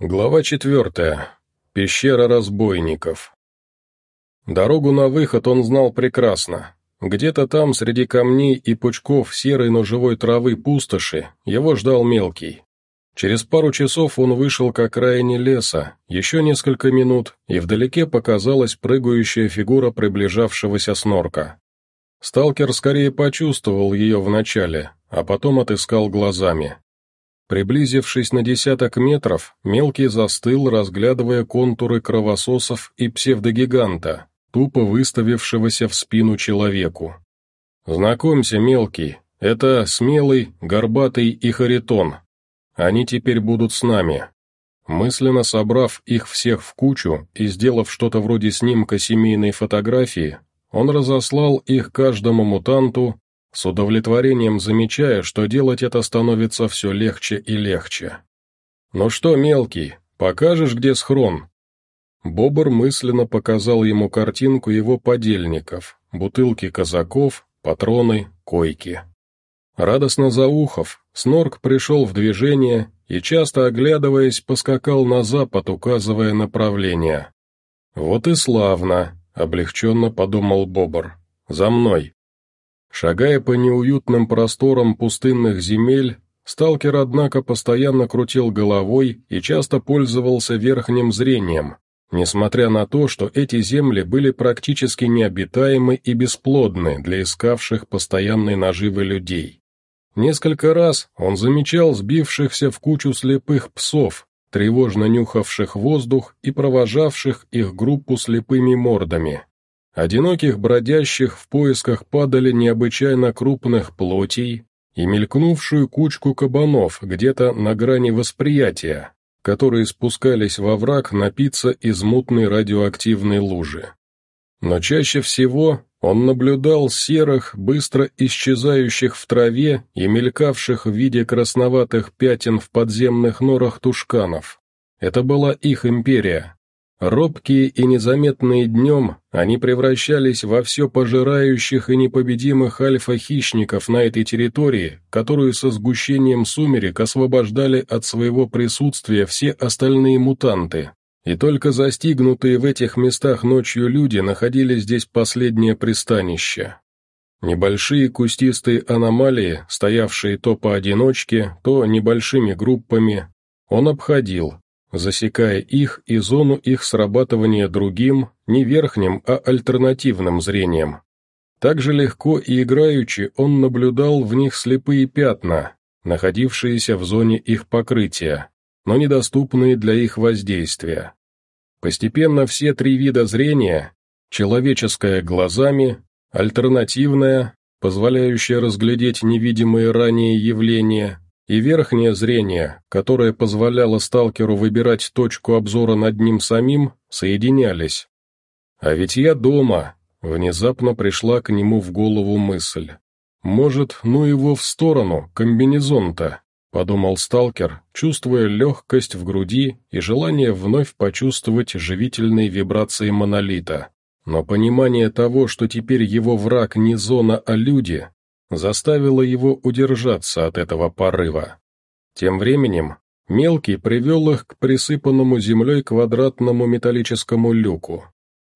Глава четвертая. Пещера разбойников. Дорогу на выход он знал прекрасно. Где-то там, среди камней и пучков серой, но живой травы пустоши, его ждал мелкий. Через пару часов он вышел к окраине леса, еще несколько минут, и вдалеке показалась прыгающая фигура приближавшегося снорка. Сталкер скорее почувствовал ее вначале, а потом отыскал глазами. Приблизившись на десяток метров, мелкий застыл, разглядывая контуры кровососов и псевдогиганта, тупо выставившегося в спину человеку. «Знакомься, мелкий, это смелый, горбатый и харитон. Они теперь будут с нами». Мысленно собрав их всех в кучу и сделав что-то вроде снимка семейной фотографии, он разослал их каждому мутанту, с удовлетворением замечая, что делать это становится все легче и легче. «Ну что, мелкий, покажешь, где схрон?» Бобр мысленно показал ему картинку его подельников, бутылки казаков, патроны, койки. Радостно заухов, Снорк пришел в движение и, часто оглядываясь, поскакал на запад, указывая направление. «Вот и славно», — облегченно подумал Бобр. «За мной». Шагая по неуютным просторам пустынных земель, сталкер, однако, постоянно крутил головой и часто пользовался верхним зрением, несмотря на то, что эти земли были практически необитаемы и бесплодны для искавших постоянной наживы людей. Несколько раз он замечал сбившихся в кучу слепых псов, тревожно нюхавших воздух и провожавших их группу слепыми мордами. Одиноких бродящих в поисках падали необычайно крупных плотей и мелькнувшую кучку кабанов где-то на грани восприятия, которые спускались во враг напиться из мутной радиоактивной лужи. Но чаще всего он наблюдал серых, быстро исчезающих в траве и мелькавших в виде красноватых пятен в подземных норах тушканов. Это была их империя, Робкие и незаметные днем, они превращались во все пожирающих и непобедимых альфа-хищников на этой территории, которую со сгущением сумерек освобождали от своего присутствия все остальные мутанты. И только застигнутые в этих местах ночью люди находили здесь последнее пристанище. Небольшие кустистые аномалии, стоявшие то поодиночке, то небольшими группами, он обходил, засекая их и зону их срабатывания другим, не верхним, а альтернативным зрением. Также легко и играючи он наблюдал в них слепые пятна, находившиеся в зоне их покрытия, но недоступные для их воздействия. Постепенно все три вида зрения – человеческое глазами, альтернативное, позволяющее разглядеть невидимые ранее явления, и верхнее зрение, которое позволяло сталкеру выбирать точку обзора над ним самим, соединялись. «А ведь я дома», — внезапно пришла к нему в голову мысль. «Может, ну его в сторону, комбинезон-то», — подумал сталкер, чувствуя легкость в груди и желание вновь почувствовать живительные вибрации монолита. Но понимание того, что теперь его враг не зона, а люди, заставило его удержаться от этого порыва. Тем временем Мелкий привел их к присыпанному землей квадратному металлическому люку.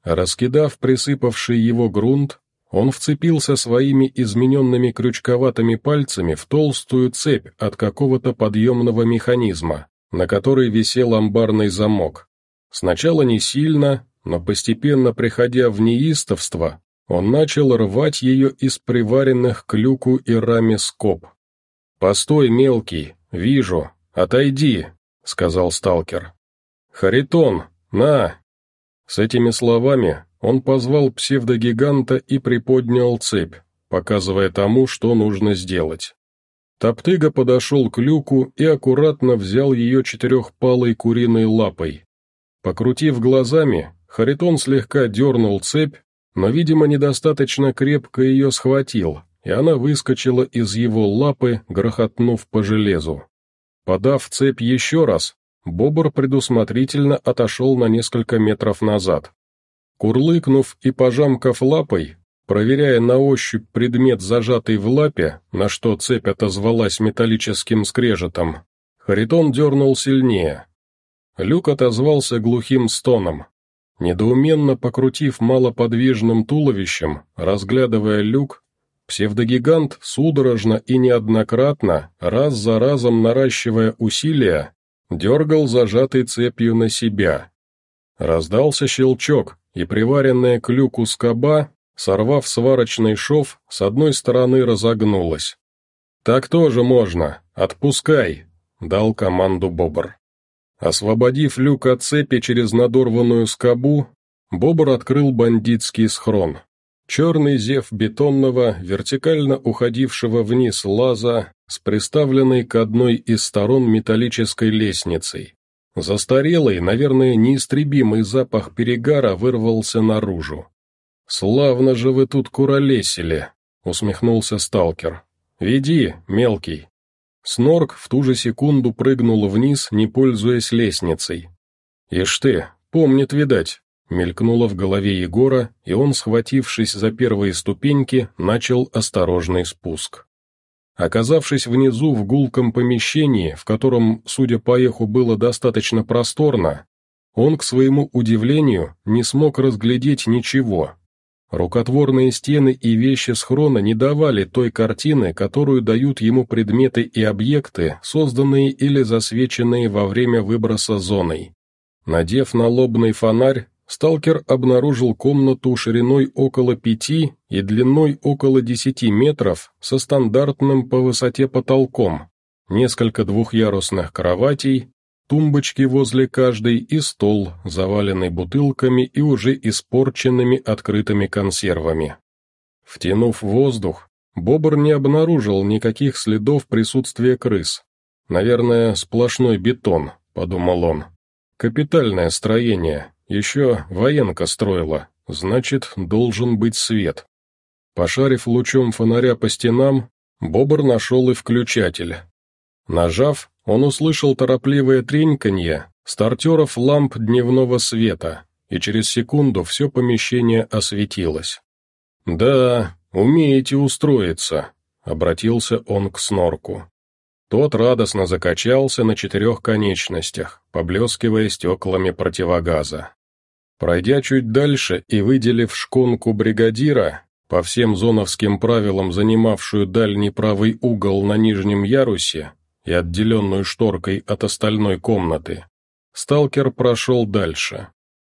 Раскидав присыпавший его грунт, он вцепился своими измененными крючковатыми пальцами в толстую цепь от какого-то подъемного механизма, на которой висел амбарный замок. Сначала не сильно, но постепенно приходя в неистовство, он начал рвать ее из приваренных к люку и раме скоб. «Постой, мелкий, вижу, отойди», — сказал сталкер. «Харитон, на!» С этими словами он позвал псевдогиганта и приподнял цепь, показывая тому, что нужно сделать. Топтыга подошел к люку и аккуратно взял ее четырехпалой куриной лапой. Покрутив глазами, Харитон слегка дернул цепь, но, видимо, недостаточно крепко ее схватил, и она выскочила из его лапы, грохотнув по железу. Подав цепь еще раз, Бобр предусмотрительно отошел на несколько метров назад. Курлыкнув и пожамкав лапой, проверяя на ощупь предмет, зажатый в лапе, на что цепь отозвалась металлическим скрежетом, Харитон дернул сильнее. люк отозвался глухим стоном. Недоуменно покрутив малоподвижным туловищем, разглядывая люк, псевдогигант судорожно и неоднократно, раз за разом наращивая усилия, дергал зажатой цепью на себя. Раздался щелчок, и приваренная к люку скоба, сорвав сварочный шов, с одной стороны разогнулась. «Так тоже можно, отпускай», — дал команду Бобр. Освободив люк от цепи через надорванную скобу, Бобр открыл бандитский схрон. Черный зев бетонного, вертикально уходившего вниз лаза, с приставленной к одной из сторон металлической лестницей. Застарелый, наверное, неистребимый запах перегара вырвался наружу. «Славно же вы тут куролесили», — усмехнулся сталкер. «Веди, мелкий». Снорк в ту же секунду прыгнул вниз, не пользуясь лестницей. «Ишь ты, помнит, видать», — мелькнуло в голове Егора, и он, схватившись за первые ступеньки, начал осторожный спуск. Оказавшись внизу в гулком помещении, в котором, судя по эху, было достаточно просторно, он, к своему удивлению, не смог разглядеть ничего. Рукотворные стены и вещи схрона не давали той картины, которую дают ему предметы и объекты, созданные или засвеченные во время выброса зоной. Надев налобный фонарь, сталкер обнаружил комнату шириной около пяти и длиной около десяти метров со стандартным по высоте потолком, несколько двухъярусных кроватей, тумбочки возле каждой и стол, заваленный бутылками и уже испорченными открытыми консервами. Втянув воздух, Бобр не обнаружил никаких следов присутствия крыс. «Наверное, сплошной бетон», — подумал он. «Капитальное строение, еще военка строила, значит, должен быть свет. Пошарив лучом фонаря по стенам, Бобр нашел и включатель. Нажав, он услышал торопливое треньканье стартеров ламп дневного света, и через секунду все помещение осветилось. «Да, умеете устроиться», — обратился он к снорку. Тот радостно закачался на четырех конечностях, поблескивая стеклами противогаза. Пройдя чуть дальше и выделив шконку бригадира, по всем зоновским правилам занимавшую дальний правый угол на нижнем ярусе и отделенную шторкой от остальной комнаты, сталкер прошел дальше.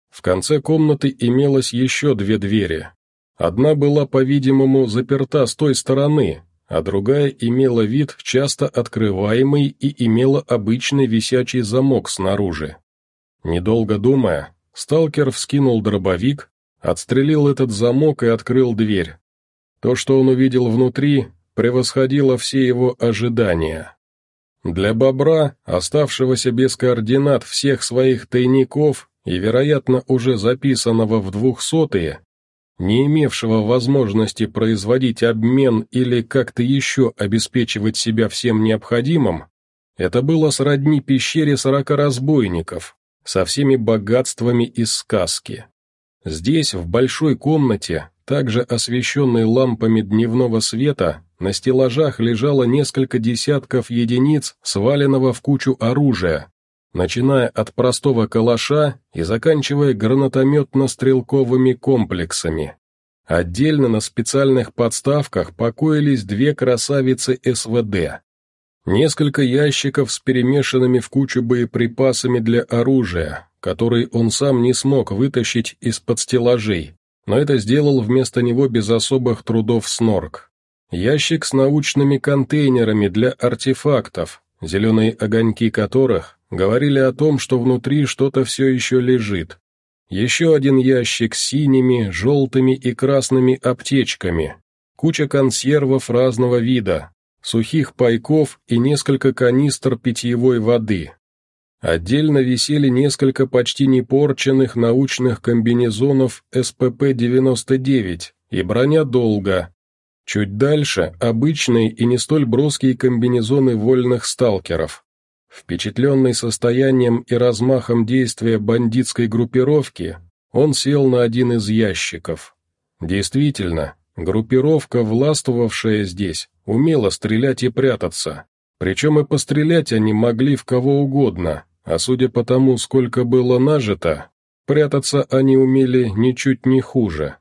В конце комнаты имелось еще две двери. Одна была, по-видимому, заперта с той стороны, а другая имела вид часто открываемый и имела обычный висячий замок снаружи. Недолго думая, Сталкер вскинул дробовик, отстрелил этот замок и открыл дверь. То, что он увидел внутри, превосходило все его ожидания. Для бобра, оставшегося без координат всех своих тайников и, вероятно, уже записанного в двухсотые, не имевшего возможности производить обмен или как-то еще обеспечивать себя всем необходимым, это было сродни пещере сорока разбойников, со всеми богатствами из сказки. Здесь, в большой комнате, также освещенной лампами дневного света, на стеллажах лежало несколько десятков единиц сваленного в кучу оружия, начиная от простого калаша и заканчивая гранатометно-стрелковыми комплексами. Отдельно на специальных подставках покоились две красавицы СВД, Несколько ящиков с перемешанными в кучу боеприпасами для оружия, которые он сам не смог вытащить из-под стеллажей, но это сделал вместо него без особых трудов снорк. Ящик с научными контейнерами для артефактов, зеленые огоньки которых говорили о том, что внутри что-то все еще лежит. Еще один ящик с синими, желтыми и красными аптечками, куча консервов разного вида, сухих пайков и несколько канистр питьевой воды. Отдельно висели несколько почти непорченных научных комбинезонов СПП-99 и броня долга. Чуть дальше – обычные и не столь броские комбинезоны вольных сталкеров. Впечатленный состоянием и размахом действия бандитской группировки, он сел на один из ящиков. Действительно, группировка, властвовавшая здесь, умела стрелять и прятаться. Причем и пострелять они могли в кого угодно, а судя по тому, сколько было нажито, прятаться они умели ничуть не хуже.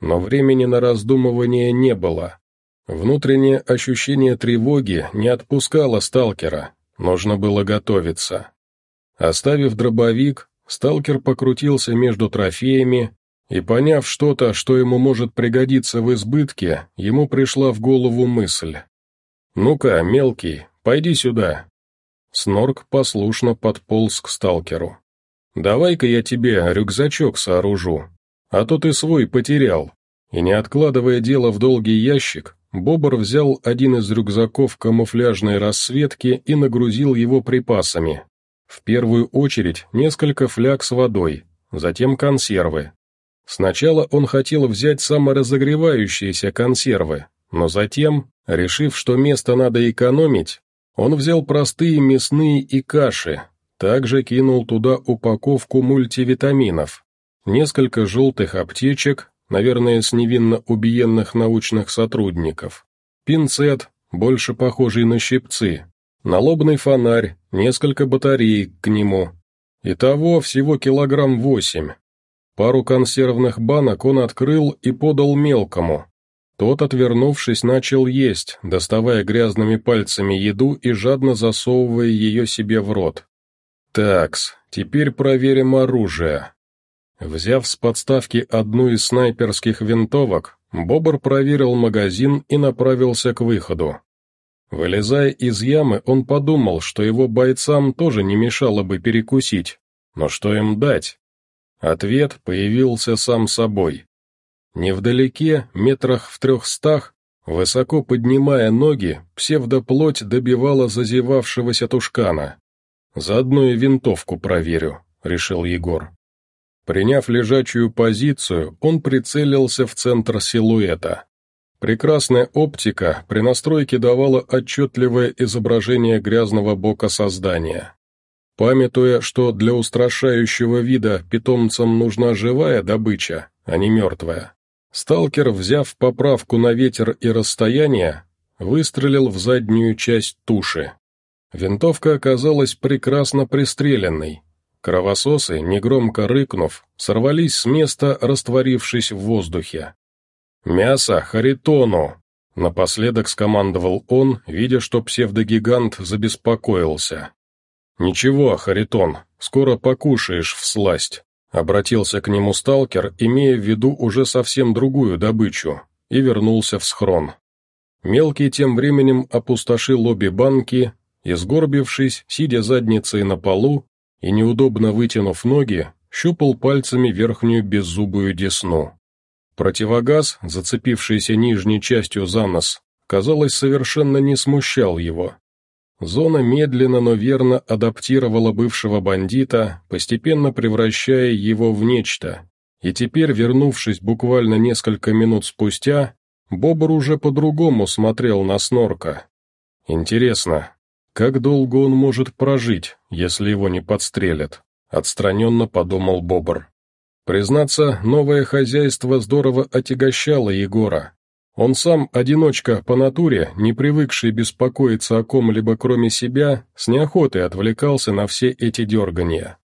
Но времени на раздумывание не было. Внутреннее ощущение тревоги не отпускало сталкера, нужно было готовиться. Оставив дробовик, сталкер покрутился между трофеями и, поняв что-то, что ему может пригодиться в избытке, ему пришла в голову мысль. «Ну-ка, мелкий, пойди сюда». Снорк послушно подполз к сталкеру. «Давай-ка я тебе рюкзачок сооружу, а то ты свой потерял». И не откладывая дело в долгий ящик, Бобр взял один из рюкзаков камуфляжной расцветки и нагрузил его припасами. В первую очередь несколько фляг с водой, затем консервы. Сначала он хотел взять саморазогревающиеся консервы, но затем, решив, что место надо экономить, он взял простые мясные и каши, также кинул туда упаковку мультивитаминов, несколько желтых аптечек, наверное, с невинно убиенных научных сотрудников, пинцет, больше похожий на щипцы, налобный фонарь, несколько батареек к нему. Итого всего килограмм восемь. Пару консервных банок он открыл и подал мелкому. Тот, отвернувшись, начал есть, доставая грязными пальцами еду и жадно засовывая ее себе в рот. «Такс, теперь проверим оружие». Взяв с подставки одну из снайперских винтовок, Бобр проверил магазин и направился к выходу. Вылезая из ямы, он подумал, что его бойцам тоже не мешало бы перекусить. Но что им дать? Ответ появился сам собой. Невдалеке, метрах в трехстах, высоко поднимая ноги, псевдоплоть добивала зазевавшегося тушкана. «Заодно и винтовку проверю», — решил Егор. Приняв лежачую позицию, он прицелился в центр силуэта. Прекрасная оптика при настройке давала отчетливое изображение грязного бока создания. Памятуя, что для устрашающего вида питомцам нужна живая добыча, а не мертвая, сталкер, взяв поправку на ветер и расстояние, выстрелил в заднюю часть туши. Винтовка оказалась прекрасно пристреленной. Кровососы, негромко рыкнув, сорвались с места, растворившись в воздухе. «Мясо Харитону!» Напоследок скомандовал он, видя, что псевдогигант забеспокоился. «Ничего, Харитон, скоро покушаешь в сласть», — обратился к нему сталкер, имея в виду уже совсем другую добычу, и вернулся в схрон. Мелкий тем временем опустошил обе банки и, сгорбившись, сидя задницей на полу и неудобно вытянув ноги, щупал пальцами верхнюю беззубую десну. Противогаз, зацепившийся нижней частью за нос, казалось, совершенно не смущал его. Зона медленно, но верно адаптировала бывшего бандита, постепенно превращая его в нечто. И теперь, вернувшись буквально несколько минут спустя, Бобр уже по-другому смотрел на Снорка. Интересно, как долго он может прожить, если его не подстрелят? Отстраненно подумал Бобр. Признаться, новое хозяйство здорово отягощало Егора. Он сам, одиночка по натуре, не привыкший беспокоиться о ком-либо кроме себя, с неохотой отвлекался на все эти дергания.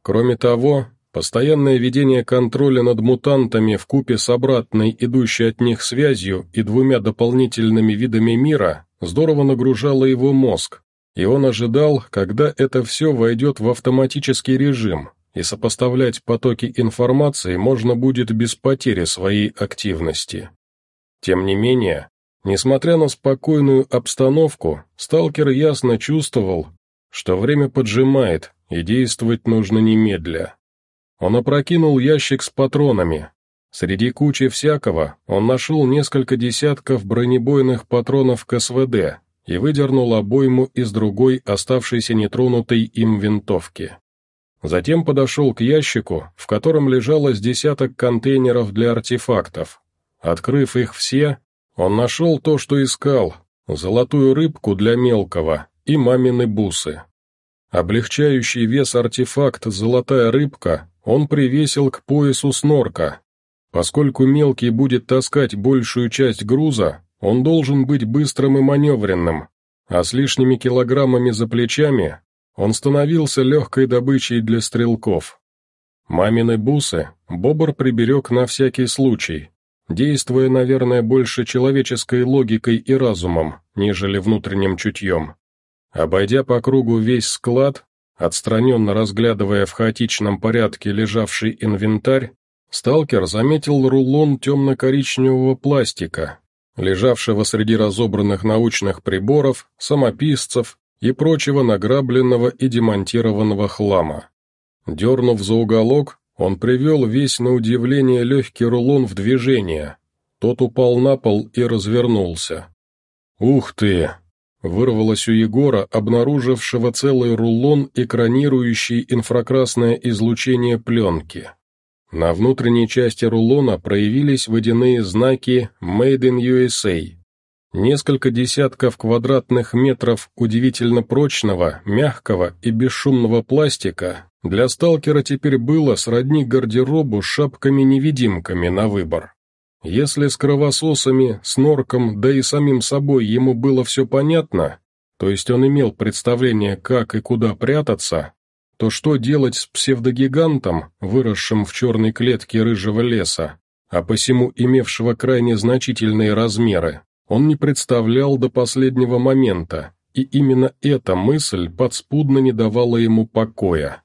Кроме того, постоянное ведение контроля над мутантами в купе с обратной, идущей от них связью и двумя дополнительными видами мира, здорово нагружало его мозг, и он ожидал, когда это все войдет в автоматический режим, и сопоставлять потоки информации можно будет без потери своей активности. Тем не менее, несмотря на спокойную обстановку, сталкер ясно чувствовал, что время поджимает, и действовать нужно немедля. Он опрокинул ящик с патронами. Среди кучи всякого он нашел несколько десятков бронебойных патронов к СВД и выдернул обойму из другой, оставшейся нетронутой им винтовки. Затем подошел к ящику, в котором лежало с десяток контейнеров для артефактов. Открыв их все, он нашел то, что искал, золотую рыбку для мелкого и мамины бусы. Облегчающий вес артефакт «Золотая рыбка» он привесил к поясу снорка. Поскольку мелкий будет таскать большую часть груза, он должен быть быстрым и маневренным, а с лишними килограммами за плечами он становился легкой добычей для стрелков. Мамины бусы Бобр приберег на всякий случай, действуя, наверное, больше человеческой логикой и разумом, нежели внутренним чутьем. Обойдя по кругу весь склад, отстраненно разглядывая в хаотичном порядке лежавший инвентарь, сталкер заметил рулон темно-коричневого пластика, лежавшего среди разобранных научных приборов, самописцев и прочего награбленного и демонтированного хлама. Дернув за уголок, он привел весь на удивление легкий рулон в движение. Тот упал на пол и развернулся. «Ух ты!» — вырвалось у Егора, обнаружившего целый рулон, экранирующий инфракрасное излучение пленки. На внутренней части рулона проявились водяные знаки «Made in USA». Несколько десятков квадратных метров удивительно прочного, мягкого и бесшумного пластика для сталкера теперь было сродни гардеробу с шапками-невидимками на выбор. Если с кровососами, с норком, да и самим собой ему было все понятно, то есть он имел представление, как и куда прятаться, то что делать с псевдогигантом, выросшим в черной клетке рыжего леса, а посему имевшего крайне значительные размеры, он не представлял до последнего момента, и именно эта мысль подспудно не давала ему покоя.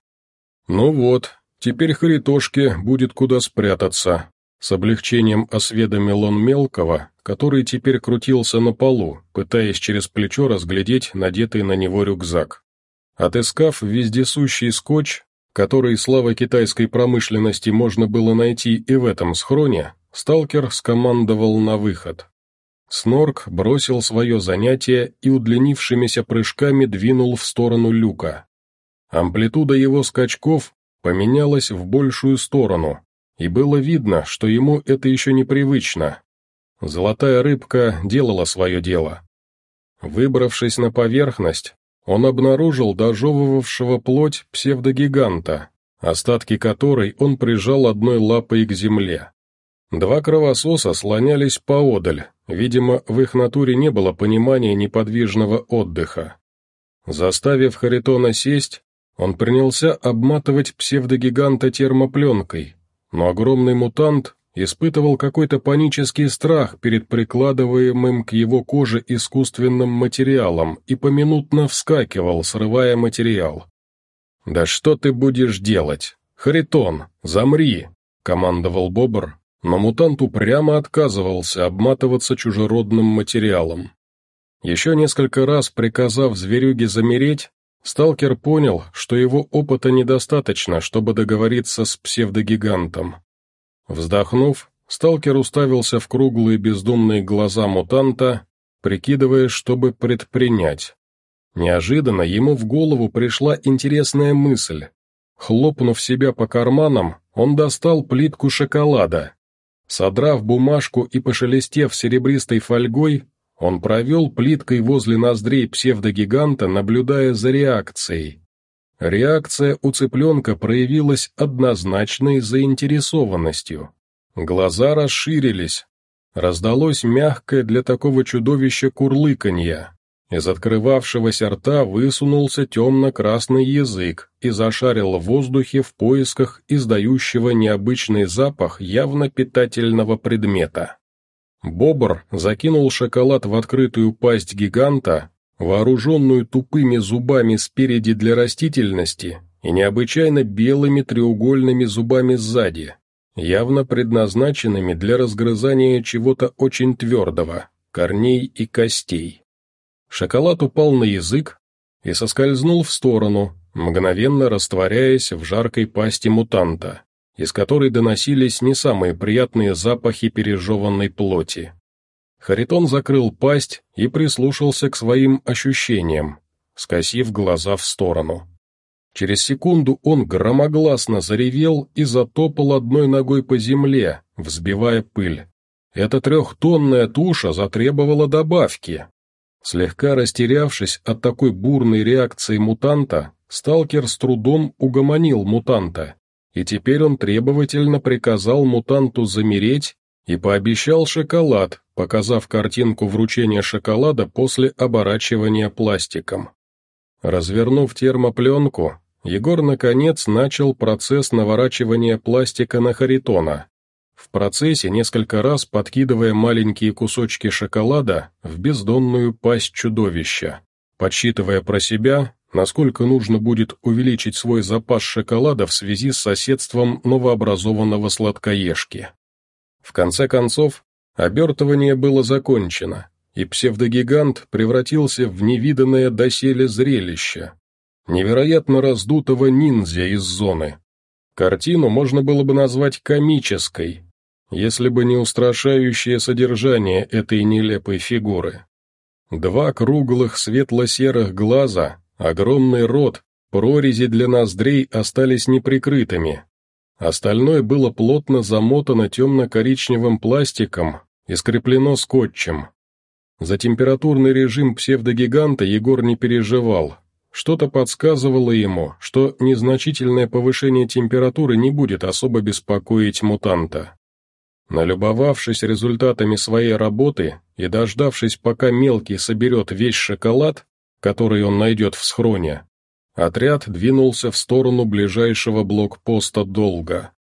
«Ну вот, теперь Харитошке будет куда спрятаться», с облегчением осведомил он мелкого, который теперь крутился на полу, пытаясь через плечо разглядеть надетый на него рюкзак. Отыскав вездесущий скотч, который, слава китайской промышленности, можно было найти и в этом схроне, сталкер скомандовал на выход. Снорк бросил свое занятие и удлинившимися прыжками двинул в сторону люка. Амплитуда его скачков поменялась в большую сторону, и было видно, что ему это еще непривычно. Золотая рыбка делала свое дело. Выбравшись на поверхность, он обнаружил дожевывавшего плоть псевдогиганта, остатки которой он прижал одной лапой к земле. Два кровососа слонялись поодаль, видимо, в их натуре не было понимания неподвижного отдыха. Заставив Харитона сесть, он принялся обматывать псевдогиганта термопленкой, но огромный мутант испытывал какой-то панический страх перед прикладываемым к его коже искусственным материалом и поминутно вскакивал, срывая материал. «Да что ты будешь делать? Харитон, замри!» — командовал Бобр, но мутант упрямо отказывался обматываться чужеродным материалом. Еще несколько раз приказав зверюге замереть, Сталкер понял, что его опыта недостаточно, чтобы договориться с псевдогигантом. Вздохнув, сталкер уставился в круглые бездумные глаза мутанта, прикидывая, чтобы предпринять. Неожиданно ему в голову пришла интересная мысль. Хлопнув себя по карманам, он достал плитку шоколада. Содрав бумажку и пошелестев серебристой фольгой, он провел плиткой возле ноздрей псевдогиганта, наблюдая за реакцией. Реакция у цыпленка проявилась однозначной заинтересованностью. Глаза расширились. Раздалось мягкое для такого чудовища курлыканье. Из открывавшегося рта высунулся темно-красный язык и зашарил в воздухе в поисках издающего необычный запах явно питательного предмета. Бобр закинул шоколад в открытую пасть гиганта, вооруженную тупыми зубами спереди для растительности и необычайно белыми треугольными зубами сзади, явно предназначенными для разгрызания чего-то очень твердого, корней и костей. Шоколад упал на язык и соскользнул в сторону, мгновенно растворяясь в жаркой пасти мутанта из которой доносились не самые приятные запахи пережеванной плоти. Харитон закрыл пасть и прислушался к своим ощущениям, скосив глаза в сторону. Через секунду он громогласно заревел и затопал одной ногой по земле, взбивая пыль. Эта трехтонная туша затребовала добавки. Слегка растерявшись от такой бурной реакции мутанта, сталкер с трудом угомонил мутанта и теперь он требовательно приказал мутанту замереть и пообещал шоколад, показав картинку вручения шоколада после оборачивания пластиком. Развернув термопленку, Егор, наконец, начал процесс наворачивания пластика на Харитона. В процессе несколько раз подкидывая маленькие кусочки шоколада в бездонную пасть чудовища, подсчитывая про себя, насколько нужно будет увеличить свой запас шоколада в связи с соседством новообразованного сладкоежки. В конце концов, обертывание было закончено, и псевдогигант превратился в невиданное доселе зрелище. Невероятно раздутого ниндзя из зоны. Картину можно было бы назвать комической, если бы не устрашающее содержание этой нелепой фигуры. Два круглых светло-серых глаза, огромный рот, прорези для ноздрей остались неприкрытыми. Остальное было плотно замотано темно-коричневым пластиком и скреплено скотчем. За температурный режим псевдогиганта Егор не переживал. Что-то подсказывало ему, что незначительное повышение температуры не будет особо беспокоить мутанта. Налюбовавшись результатами своей работы и дождавшись, пока мелкий соберет весь шоколад, который он найдет в схроне, отряд двинулся в сторону ближайшего блокпоста долго.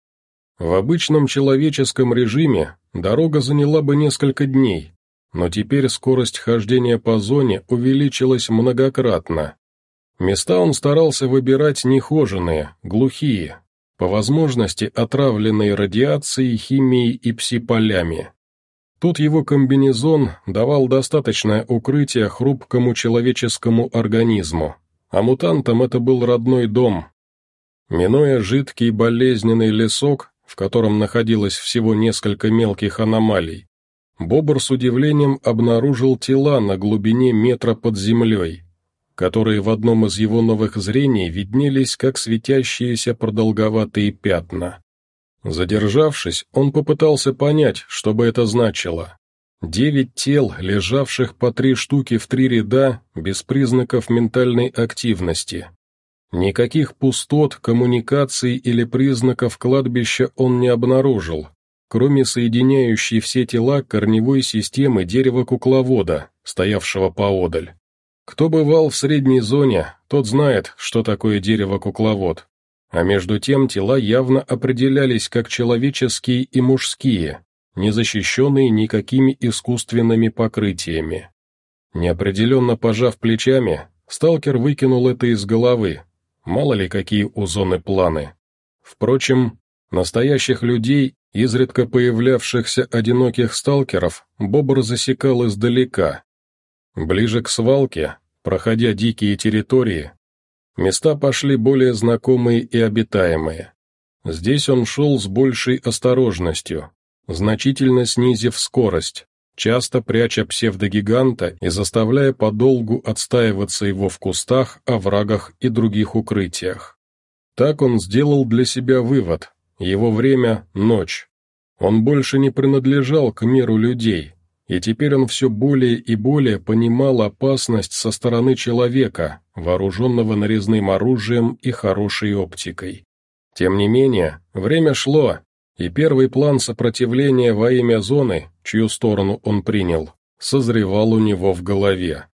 В обычном человеческом режиме дорога заняла бы несколько дней, но теперь скорость хождения по зоне увеличилась многократно. Места он старался выбирать нехоженные, глухие, по возможности отравленные радиацией, химией и псиполями. Тут его комбинезон давал достаточное укрытие хрупкому человеческому организму, а мутантам это был родной дом. Минуя жидкий болезненный лесок, в котором находилось всего несколько мелких аномалий, Бобр с удивлением обнаружил тела на глубине метра под землей, которые в одном из его новых зрений виднелись как светящиеся продолговатые пятна. Задержавшись, он попытался понять, что бы это значило. Девять тел, лежавших по три штуки в три ряда, без признаков ментальной активности. Никаких пустот, коммуникаций или признаков кладбища он не обнаружил, кроме соединяющей все тела корневой системы дерева-кукловода, стоявшего поодаль. Кто бывал в средней зоне, тот знает, что такое дерево-кукловод. А между тем тела явно определялись как человеческие и мужские, не защищенные никакими искусственными покрытиями. Неопределенно пожав плечами, сталкер выкинул это из головы. Мало ли какие у зоны планы. Впрочем, настоящих людей Изредка появлявшихся одиноких сталкеров Бобр засекал издалека. Ближе к свалке, проходя дикие территории, места пошли более знакомые и обитаемые. Здесь он шел с большей осторожностью, значительно снизив скорость, часто пряча псевдогиганта и заставляя подолгу отстаиваться его в кустах, оврагах и других укрытиях. Так он сделал для себя вывод, его время — ночь. Он больше не принадлежал к миру людей, и теперь он все более и более понимал опасность со стороны человека, вооруженного нарезным оружием и хорошей оптикой. Тем не менее, время шло, и первый план сопротивления во имя зоны, чью сторону он принял, созревал у него в голове.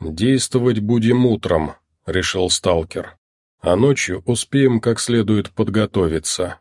«Действовать будем утром», — решил сталкер. «А ночью успеем как следует подготовиться».